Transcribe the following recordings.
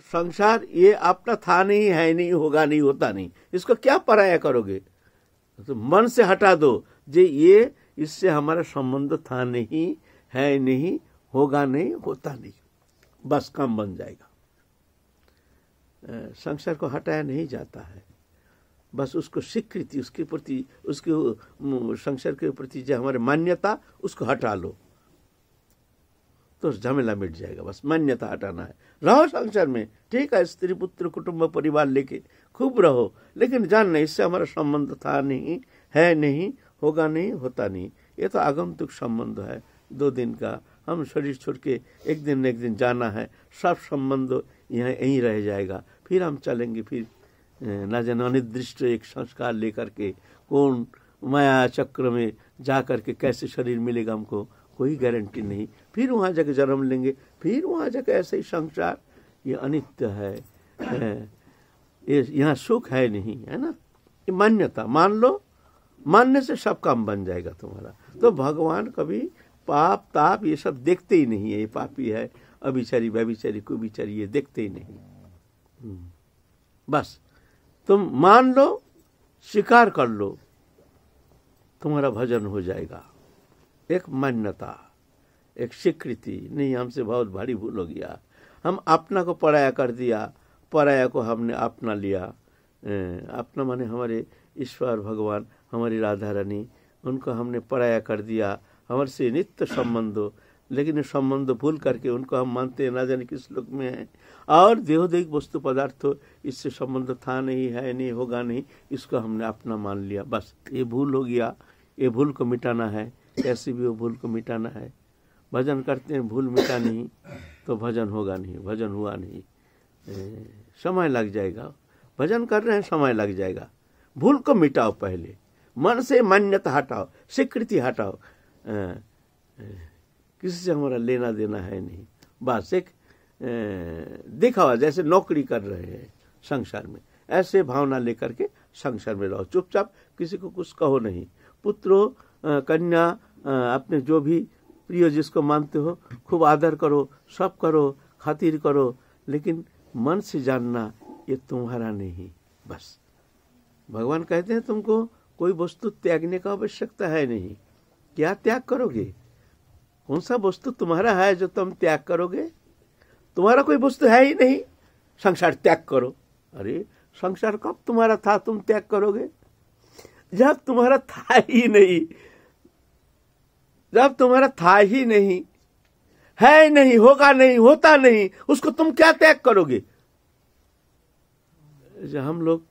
संसार ये अपना था नहीं, है नहीं, होगा नहीं, होता नहीं। इसको क्या पराया करोगे? तो मन से हटा दो। जे ये, इससे हमारा संबंध था नहीं, है नहीं, होगा नहीं, होता नहीं। बस काम बन जाएगा। संसार को हटाया नहीं जाता है। बस उसको स्वीकृति, उसके प्रति, उसके संसार के प्रति जो हमारे मान्यता, उसको हटा लो। तो झमेला मिट जाएगा, बस मान्यता हटाना है। रहो संसार में, ठीक है, स्त्री, पुत्र, कुटुंब, परिवार लेके खूब रहो, लेकिन जान नहीं, इससे हमारा संबंध था नहीं, है नहीं, होगा नहीं, होता नहीं। ये तो आगंतुक संबंध है, दो दिन का। हम शरीर छोड़ के एक दिन एक दिन जाना है सब संबंध यहाँ, यहीं रह जाएगा। फिर हम चलेंगे, फिर न जाने अनिर्दिष्ट एक संस्कार लेकर के कौन माया चक्र में जा करके कैसे शरीर मिलेगा हमको, कोई गारंटी नहीं। फिर वहाँ जाके जन्म लेंगे फिर वहाँ जाके ऐसे ही संसार। ये अनित्य है, ये यहाँ सुख है नहीं है ना? ये मान्यता मान लो मानने से सब काम बन जाएगा तुम्हारा। तो भगवान कभी पाप ताप ये सब देखते ही नहीं है ये पापी है अभिचारी व्यभिचारी कुबिचारी ये देखते ही नहीं। हम्म। बस तुम मान लो स्वीकार कर लो तुम्हारा भजन हो जाएगा। एक मान्यता। एक स्वीकृति। नहीं, हमसे बहुत भारी भूल हो गया। हम अपना को पराया कर दिया। पराया को हमने अपना लिया। अपना माने हमारे ईश्वर, भगवान, हमारी राधा रानी उनको हमने पराया कर दिया। हमारे से नित्य संबंध लेकिन संबंध भूल करके उनको हम मानते हैं, ना जाने किस लोक में है। और देहोदैहिक वस्तु पदार्थ इससे संबंध था नहीं, है नहीं, होगा नहीं, इसको हमने अपना मान लिया। बस, ये भूल हो गया। ये भूल को मिटाना है। कैसी भी वो भूल को मिटाना है। भजन करते हैं भूल मिटा नहीं तो भजन होगा नहीं भजन हुआ नहीं। ए, समय लग जाएगा। भजन कर रहे हैं समय लग जाएगा। भूल को मिटाओ पहले। मन से मान्यता हटाओ स्वीकृति हटाओ। किसी से हमारा लेना देना है नहीं। बस एक दिखावा जैसे नौकरी कर रहे हैं संसार में। ऐसे भावना लेकर के संसार में रहो। चुपचाप किसी को कुछ कहो नहीं। पुत्रो कन्या अपने जो भी प्रिय जिसको मानते हो, खूब आदर करो, सब करो, खातिर करो, लेकिन मन से जानना, ये तुम्हारा नहीं, बस। भगवान कहते हैं तुमको, कोई वस्तु त्यागने का आवश्यकता है नहीं। क्या त्याग करोगे? कौन सा वस्तु तुम्हारा है जो तुम त्याग करोगे? तुम्हारा कोई वस्तु है ही नहीं। संसार त्याग करो। अरे, संसार कब तुम्हारा था, तुम त्याग करोगे? जब तुम्हारा था ही नहीं जब तुम्हारा था ही नहीं, है नहीं, होगा नहीं, होता नहीं, उसको तुम क्या त्याग करोगे? हम लोग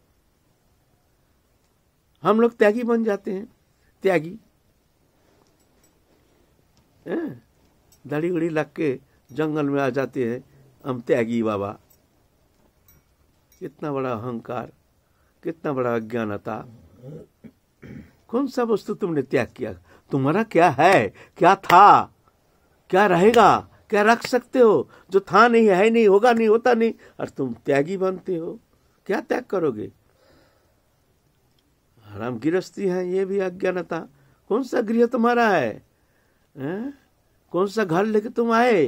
हम लोग त्यागी बन जाते हैं, त्यागी। दाढ़ी उड़ी लग के जंगल में आ जाते हैं, हम त्यागी बाबा। कितना बड़ा अहंकार, कितना बड़ा अज्ञानता। कौन सा वस्तु तुमने त्याग किया? तुम्हारा क्या है? क्या था? क्या रहेगा? क्या रख सकते हो? जो था नहीं है नहीं होगा नहीं होता नहीं। और तुम त्यागी बनते हो। क्या त्याग करोगे? हराम गिरस्ती है ये भी अज्ञानता। कौन सा गृह तुम्हारा है, है? कौन सा घर लेके तुम आए?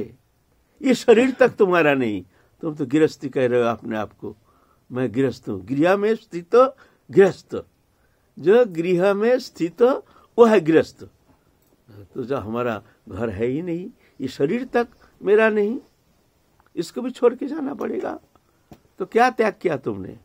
ये शरीर तक तुम्हारा नहीं। तुम तो गिरस्ती कह रहे हो अपने आप को। मैं गृहस्थ हूँ। गृह में स्थित गृहस्थ। जो गृह में स्थित वो है गृहस्थ। तो जो हमारा घर है ही नहीं, ये शरीर तक मेरा नहीं, इसको भी छोड़ के जाना पड़ेगा। तो क्या त्याग किया तुमने?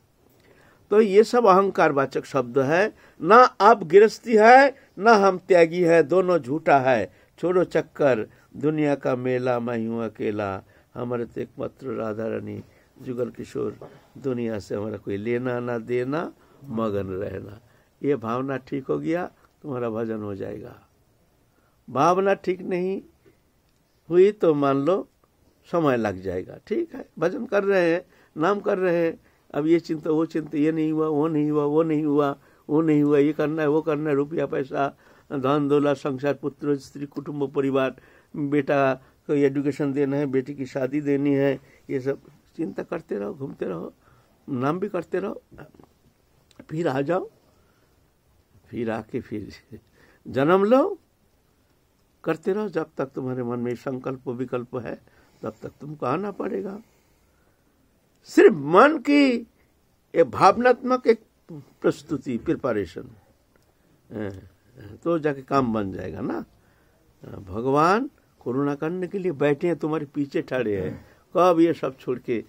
तो ये सब अहंकार वाचक शब्द है। ना आप गृहस्थी है, ना हम त्यागी है, दोनों झूठा है। छोड़ो चक्कर, दुनिया का मेला, मैं हूँ अकेला। हमारे तो एकमात्र राधा रानी, जुगल किशोर, दुनिया से हमारा कोई लेना ना देना, मगन रहना। ये भावना ठीक हो गया। तुम्हारा भजन हो जाएगा। भावना ठीक नहीं हुई तो मान लो समय लग जाएगा। ठीक है, भजन कर रहे हैं, नाम कर रहे हैं, अब ये चिंता, वो चिंता, ये नहीं हुआ, वो नहीं हुआ, वो नहीं हुआ, वो नहीं हुआ, ये करना है, वो करना है, रुपया, पैसा, धन, दौलत, संसार, पुत्र, स्त्री, कुटुंब, परिवार, बेटा को एजुकेशन देना है, बेटी की शादी देनी है, ये सब चिंता करते रहो, घूमते रहो, नाम भी करते रहो, फिर आ जाओ। फिर आके फिर जन्म लो। करते रहो जब तक तुम्हारे मन में संकल्प विकल्प है, तब तक तुमको आना पड़ेगा। सिर्फ़ मन की एक भावनात्मक एक प्रस्तुति, प्रिपरेशन तो जाके काम बन जाएगा ना। भगवान कोरोना करने के लिए बैठे हैं, तुम्हारे पीछे ठहरे हैं। कब ये सब छोड़ के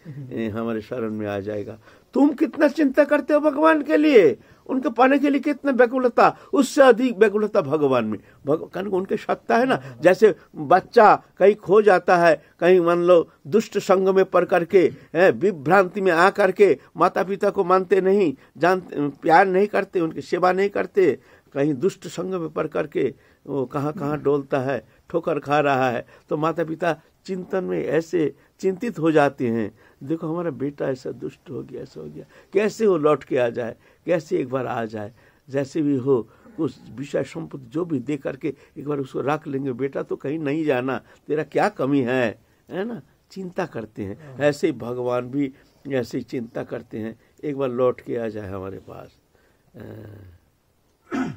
हमारे शरण में आ जाएगा। तुम कितना चिंता करते हो भगवान के लिए? उनके पाने के लिए कितना व्याकुलता उससे अधिक व्याकुलता भगवान में। भगवान उनके सत्ता है ना? जैसे बच्चा कहीं खो जाता है, कहीं मान लो दुष्ट संग में पड़ करके विभ्रांति में आ करके माता पिता को मानते नहीं जानते प्यार नहीं करते, उनकी सेवा नहीं करते, कहीं दुष्ट संग में पड़ करके वो कहाँ कहाँ डोलता है, ठोकर खा रहा है। तो माता पिता चिंतन में ऐसे चिंतित हो जाते हैं। देखो, हमारा बेटा ऐसा दुष्ट हो गया, ऐसा हो गया। कैसे वो लौट के आ जाए? कैसे एक बार आ जाए? जैसे भी हो, उस विषय संपत्ति जो भी दे करके एक बार उसको रख लेंगे। बेटा तो कहीं नहीं जाना। तेरा क्या कमी है? है ना? चिंता करते हैं। ऐसे ही भगवान भी ऐसे चिंता करते हैं। एक बार लौट के आ जाए हमारे पास।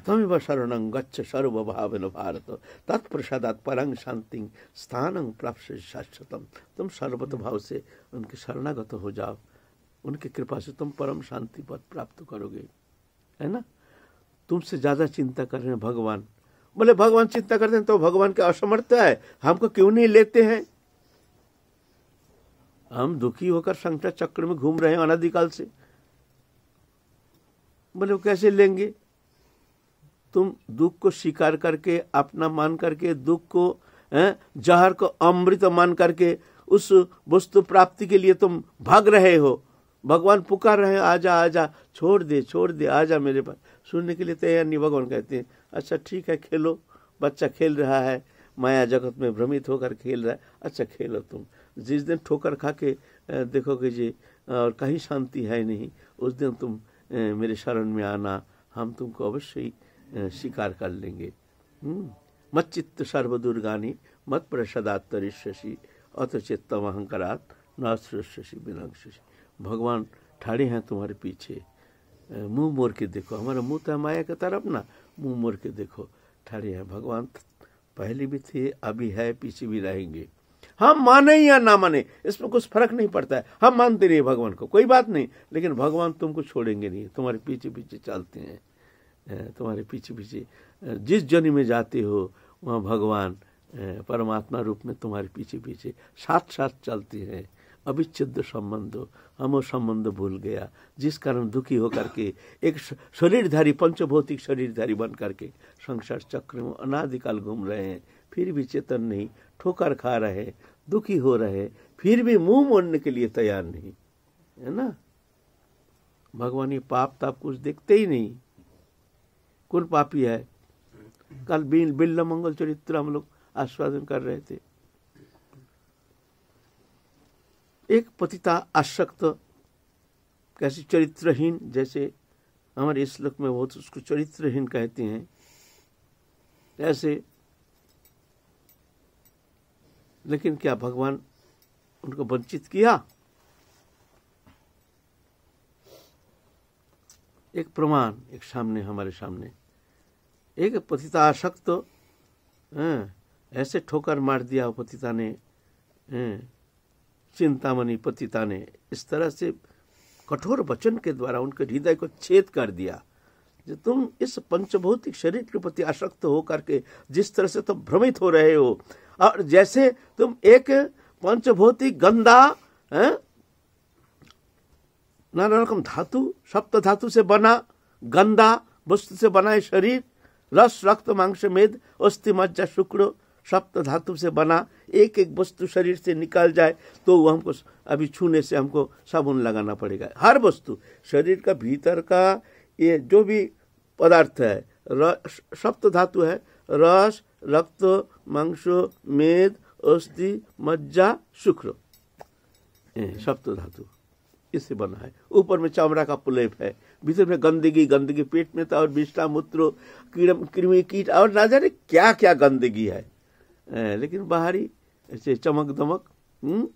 तमेव शरण गच्छ सर्वभावन भारत। तत्प्रसादात परंग शांति स्थान प्राप्त शाश्वतम। तुम सर्वत भाव से उनके शरणागत हो जाओ। उनकी कृपा से तुम परम शांति पद प्राप्त करोगे। है ना? तुमसे ज़्यादा चिंता कर रहे हैं भगवान। बोले, भगवान चिंता करते हैं तो भगवान का असमर्थ है। हमको क्यों नहीं लेते हैं? हम दुखी होकर संकट चक्र में घूम रहे हैं अनादिकाल से। बोले, वो कैसे लेंगे? तुम दुख को स्वीकार करके, अपना मान करके, दुख को जहर को अमृत मान करके, उस वस्तु प्राप्ति के लिए तुम भाग रहे हो। भगवान पुकार रहे हैं, आजा आजा, छोड़ दे छोड़ दे, आजा मेरे पास। सुनने के लिए तैयार नहीं, भगवान कहते हैं अच्छा ठीक है, खेलो, बच्चा खेल रहा है, माया जगत में भ्रमित होकर खेल रहा है अच्छा खेलो तुम। जिस दिन ठोकर खा के देखोगे जी, और कहीं शांति है नहीं, उस दिन तुम मेरे शरण में आना, हम तुमको अवश्य ही स्वीकार कर लेंगे। हम्म। मत चित्त सर्वदुर्गानी, मत प्रसदात्तरिष्यसी अत चित्तम अहंकारात न सृष्यसी विनंगसी भगवान ठाड़े हैं तुम्हारे पीछे। मुँह मोड़ के देखो। हमारा मुँह तो माया की तरफ़ ना। मुँह मोड़ के देखो। ठाड़े हैं भगवान। पहले भी थे, अभी है, पीछे भी रहेंगे। हम माने या ना माने इसमें कुछ फ़र्क नहीं पड़ता है। हम मानते रहिए भगवान को, कोई बात नहीं। लेकिन भगवान तुमको छोड़ेंगे नहीं। तुम्हारे पीछे पीछे चलते हैं। तुम्हारे पीछे पीछे जिस जन्म में जाते हो, वहाँ भगवान परमात्मा रूप में तुम्हारे पीछे पीछे साथ साथ चलते हैं। अविच्छेद संबंध, हम वो संबंध भूल गया, जिस कारण दुखी होकर के, एक शरीरधारी, पंचभौतिक शरीरधारी बन करके संसार चक्र में अनादिकाल घूम रहे हैं। फिर भी चेतन नहीं, ठोकर खा रहे दुखी हो रहे फिर भी मुँह मोड़ने के लिए तैयार नहीं, है ना? भगवान ये पाप ताप कुछ देखते ही नहीं। कौन पापी है। कल बिल बिल्ल मंगल चरित्र हम लोग आस्वादन कर रहे थे। एक पतिता आसक्त, कैसे चरित्रहीन, जैसे हमारे श्लोक में बहुत उसको चरित्रहीन कहते हैं। ऐसे, लेकिन क्या भगवान उनको वंचित किया? एक प्रमाण एक सामने, हमारे सामने। एक पतिता आसक्त तो, ऐसे ठोकर मार दिया पतिता ने चिंतामणि पतिता ने। इस तरह से कठोर वचन के द्वारा उनके हृदय को छेद कर दिया। जो तुम इस पंचभौतिक शरीर के प्रति आसक्त हो करके जिस तरह से तुम भ्रमित हो रहे हो और जैसे तुम एक पंचभौतिक गंदा है नाना रकम धातु सप्त धातु से बना गंदा वस्तु से बना शरीर रस, रक्त, मांस मेद अस्थि, मज्जा, शुक्र, सप्त धातु से बना एक एक वस्तु शरीर से निकल जाए तो वो हमको अभी छूने से हमको साबुन लगाना पड़ेगा। हर वस्तु, शरीर का भीतर का ये जो भी पदार्थ है सप्त धातु है, रस, रक्त, मांस मेद अस्थि, मज्जा, शुक्र। सप्त धातु। इससे बना है। ऊपर में चमड़ा का पुलेप है भीतर में गंदगी गंदगी पेट में तो और विष्टा मूत्र कृमि कीट और ना जाने क्या क्या गंदगी है। लेकिन बाहरी ऐसे चमक दमक हम्म,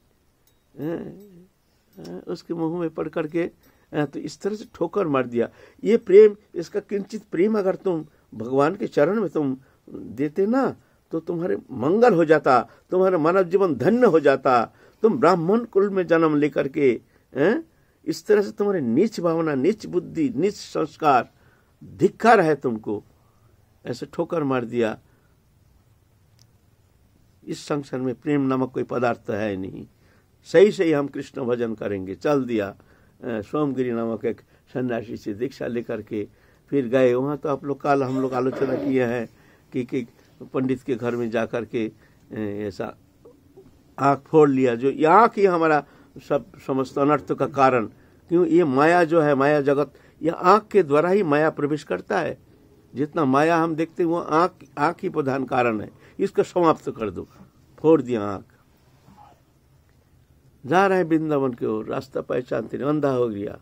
उसके मुँह में पड़ करके तो इस तरह से ठोकर मार दिया। ये प्रेम इसका किंचित प्रेम अगर तुम भगवान के चरण में तुम देते ना तो तुम्हारे मंगल हो जाता तुम्हारा मानव जीवन धन्य हो जाता। तुम ब्राह्मण कुल में जन्म लेकर के हैं? इस तरह से तुम्हारे नीच भावना नीच बुद्धि नीच संस्कार धिक्कार है तुमको। ऐसे ठोकर मार दिया। इस संसार में प्रेम नामक कोई पदार्थ है नहीं। सही सही हम कृष्ण भजन करेंगे। चल दिया। सोमगिरी नामक एक सन्यासी से दीक्षा लेकर के फिर गए। वहाँ तो आप लोग कल हम लोग आलोचना किए हैं कि, कि पंडित के घर में जा कर के ऐसा आँख फोड़ लिया। जो आँख ही हमारा सब समस्त अनर्थ का कारण। क्यों? ये माया जो है, माया जगत, ये आँख के द्वारा ही माया प्रवेश करता है। जितना माया हम देखते हैं, वो आँख, आँख ही प्रधान कारण है। इसको समाप्त कर दो। फोड़ दिया आँख। जा रहे वृंदावन की ओर। रास्ता पहचानते नहीं अंधा हो गया।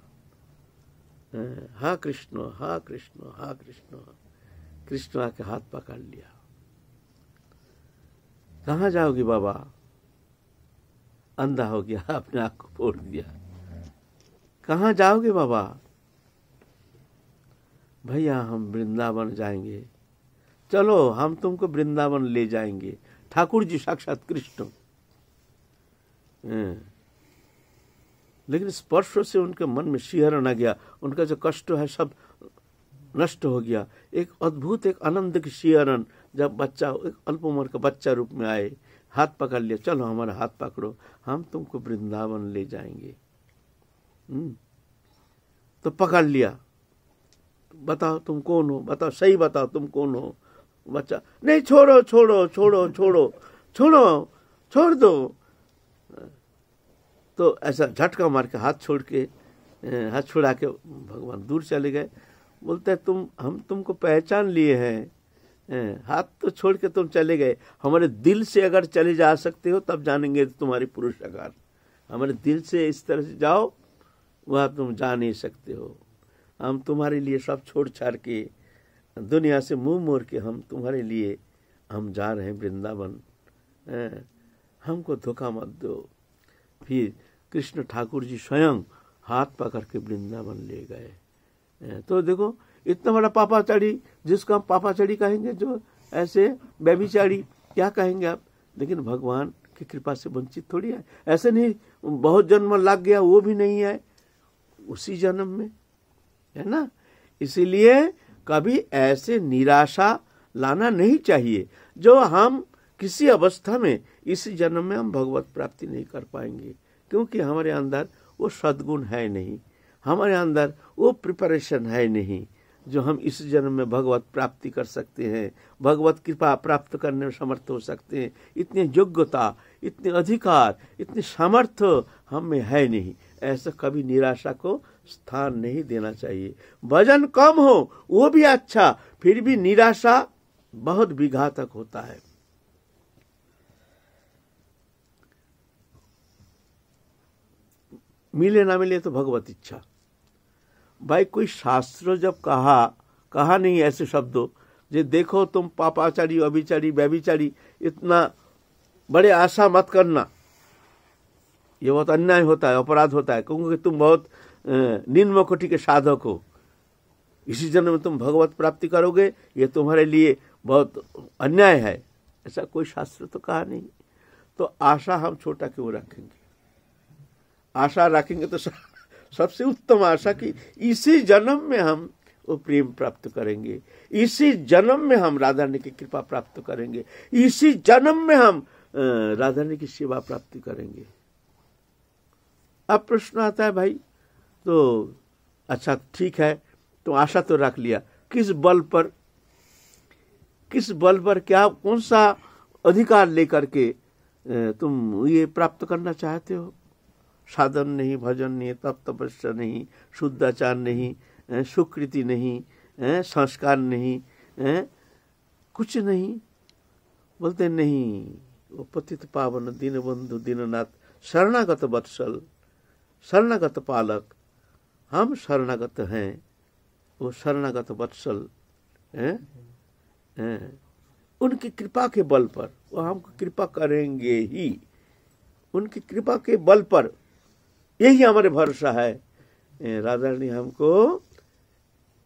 हा कृष्ण हा कृष्ण हा कृष्ण। कृष्ण आके हाथ पकड़ लिया। कहा जाओगी बाबा? अंधा हो गया, अपने आप को फोड़ दिया। कहा जाओगे बाबा? भैया, हम वृंदावन जाएँगे। चलो, हम तुमको वृंदावन ले जाएँगे। ठाकुर जी साक्षात कृष्ण। लेकिन स्पर्श से उनके मन में शिहरण आ गया। उनका जो कष्ट है, सब नष्ट हो गया। एक अद्भुत, एक आनंद की शिहरण, जब बच्चा, एक अल्प उम्र का बच्चा रूप में आए। हाथ पकड़ लिया, चलो हमारा हाथ पकड़ो, हम तुमको वृंदावन ले जाएँगे। हम्म। तो पकड़ लिया। बताओ तुम कौन हो? बताओ, सही बताओ तुम कौन हो? बच्चा, नहीं, छोड़ो छोड़ो छोड़ो छोड़ो छोड़ो, छोड़ दो। तो ऐसा झटका मार के हाथ छोड़ के हाथ छुड़ा के भगवान दूर चले गए। बोलते हैं, तुम, हम तुमको पहचान लिए हैं। हाथ तो छोड़ के तुम चले गए। हमारे दिल से अगर चले जा सकते हो, तब जानेंगे तुम्हारी पुरुष आकार। हमारे दिल से इस तरह से जाओ, वह तुम जा नहीं सकते हो। हम तुम्हारे लिए सब छोड़ छाड़ के, दुनिया से मुँह मोड़ के हम तुम्हारे लिए, हम जा रहे हैं वृंदावन। हमको धोखा मत दो। फिर कृष्ण ठाकुर जी स्वयं हाथ पकड़ के वृंदावन ले गए। तो देखो इतना बड़ा पापाचारी, जिसको हम पापाचारी कहेंगे, जो ऐसे व्यभिचारी, क्या कहेंगे आप? लेकिन भगवान की कृपा से वंचित थोड़ी है। ऐसे नहीं, बहुत जन्म लग गया, वो भी नहीं है। उसी जन्म में, है ना? इसीलिए कभी ऐसे निराशा लाना नहीं चाहिए, जो हम किसी अवस्था में, इस जन्म में हम भगवत प्राप्ति नहीं कर पाएँगे। क्योंकि हमारे अंदर वो सद्गुण है नहीं। हमारे अंदर वो प्रिपरेशन है नहीं। जो हम इस जन्म में भगवत प्राप्ति कर सकते हैं, भगवत कृपा प्राप्त करने में समर्थ हो सकते हैं। इतनी योग्यता, इतने अधिकार, इतने सामर्थ्य हम में है नहीं। ऐसा कभी निराशा को स्थान नहीं देना चाहिए। वज़न कम हो, वो भी अच्छा फिर भी निराशा बहुत विघातक होता है। मिले ना मिले तो भगवत इच्छा। भाई, कोई शास्त्र जब कहा कहा नहीं ऐसे शब्दों, जे देखो तुम पापाचारी, अभिचारी, व्यभिचारी, इतना बड़े आशा मत करना। ये बहुत अन्याय होता है, अपराध होता है। क्योंकि तुम बहुत निम्न कोटि के साधक हो। इसी जन्म में तुम भगवत प्राप्ति करोगे, ये तुम्हारे लिए बहुत अन्याय है। ऐसा कोई शास्त्र तो कहा नहीं। तो आशा हम छोटा क्यों रखेंगे? आशा रखेंगे तो सबसे उत्तम आशा की इसी जन्म में हम वो प्रेम प्राप्त करेंगे। इसी जन्म में हम राधा रानी की कृपा प्राप्त करेंगे। इसी जन्म में हम राधा रानी की सेवा प्राप्ति करेंगे। अब प्रश्न आता है भाई तो अच्छा ठीक है तो आशा तो रख लिया। किस बल पर, किस बल पर क्या, कौन सा अधिकार लेकर के तुम ये प्राप्त करना चाहते हो? साधन नहीं, भजन नहीं तप तपस्या नहीं, शुद्धाचार नहीं सुकृति नहीं संस्कार नहीं कुछ नहीं। बोलते, नहीं, वो पतित पावन दीन बंधु दीननाथ, शरणागत वत्सल, शरणागत पालक, हम शरणागत हैं, वो शरणागत वत्सल हैं उनकी कृपा के बल पर, वो हमको कृपा करेंगे ही, उनकी कृपा के बल पर यही हमारे भरोसा है। राधा रानी हमको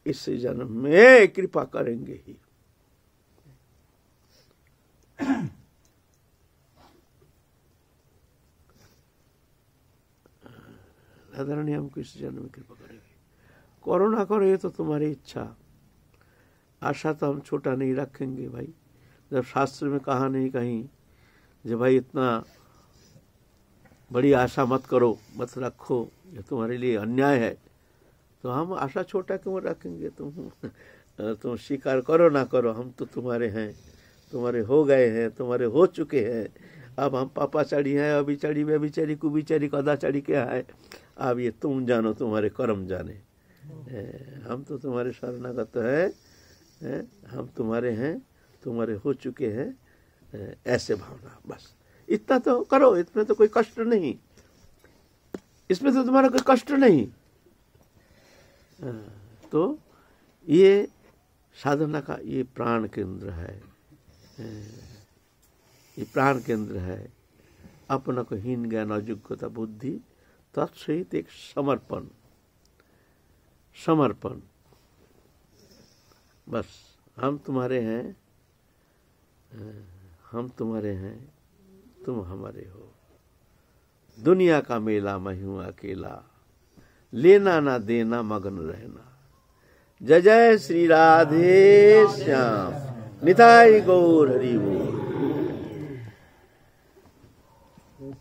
इस जन्म में कृपा करेंगे ही। आदरणीय हमको इस जन्म में कृपा करेंगे। करो ना करो, ये तो तुम्हारी इच्छा। आशा तो हम छोटा नहीं रखेंगे भाई। जब शास्त्र में कहा नहीं कहीं, जब भाई इतना बड़ी आशा मत करो, मत रखो, ये तुम्हारे लिए अन्याय है। तो हम आशा छोटा क्यों रखेंगे? तुम तुम स्वीकार करो ना करो, हम तो तुम्हारे हैं, तुम्हारे हो गए हैं, तुम्हारे हो चुके हैं। अब हम पापा चढ़ी हैं अभी चढ़ी व्यभिचारी कुबिचारी चढ़ी क्या है? अब ये तुम जानो, तुम्हारे कर्म जाने। हम तो तुम्हारे शरणागत है हम तुम्हारे हैं, तुम्हारे हो चुके हैं ऐसे भावना, बस। इतना तो करो, इसमें तो कोई कष्ट नहीं। इसमें तो तुम्हारा कोई कष्ट नहीं। तो ये साधना का ये प्राण केंद्र है। ये प्राण केंद्र है। अपना को हीन ज्ञान, अयोग्यता, बुद्धि, तत्सहित एक समर्पण। समर्पण। बस, हम तुम्हारे हैं, हम तुम्हारे हैं। तुम हमारे हो। दुनिया का मेला मैं हूँ अकेला। लेना ना देना मगन रहना। जय जय श्री राधे श्याम। निताई गौर हरि बोल।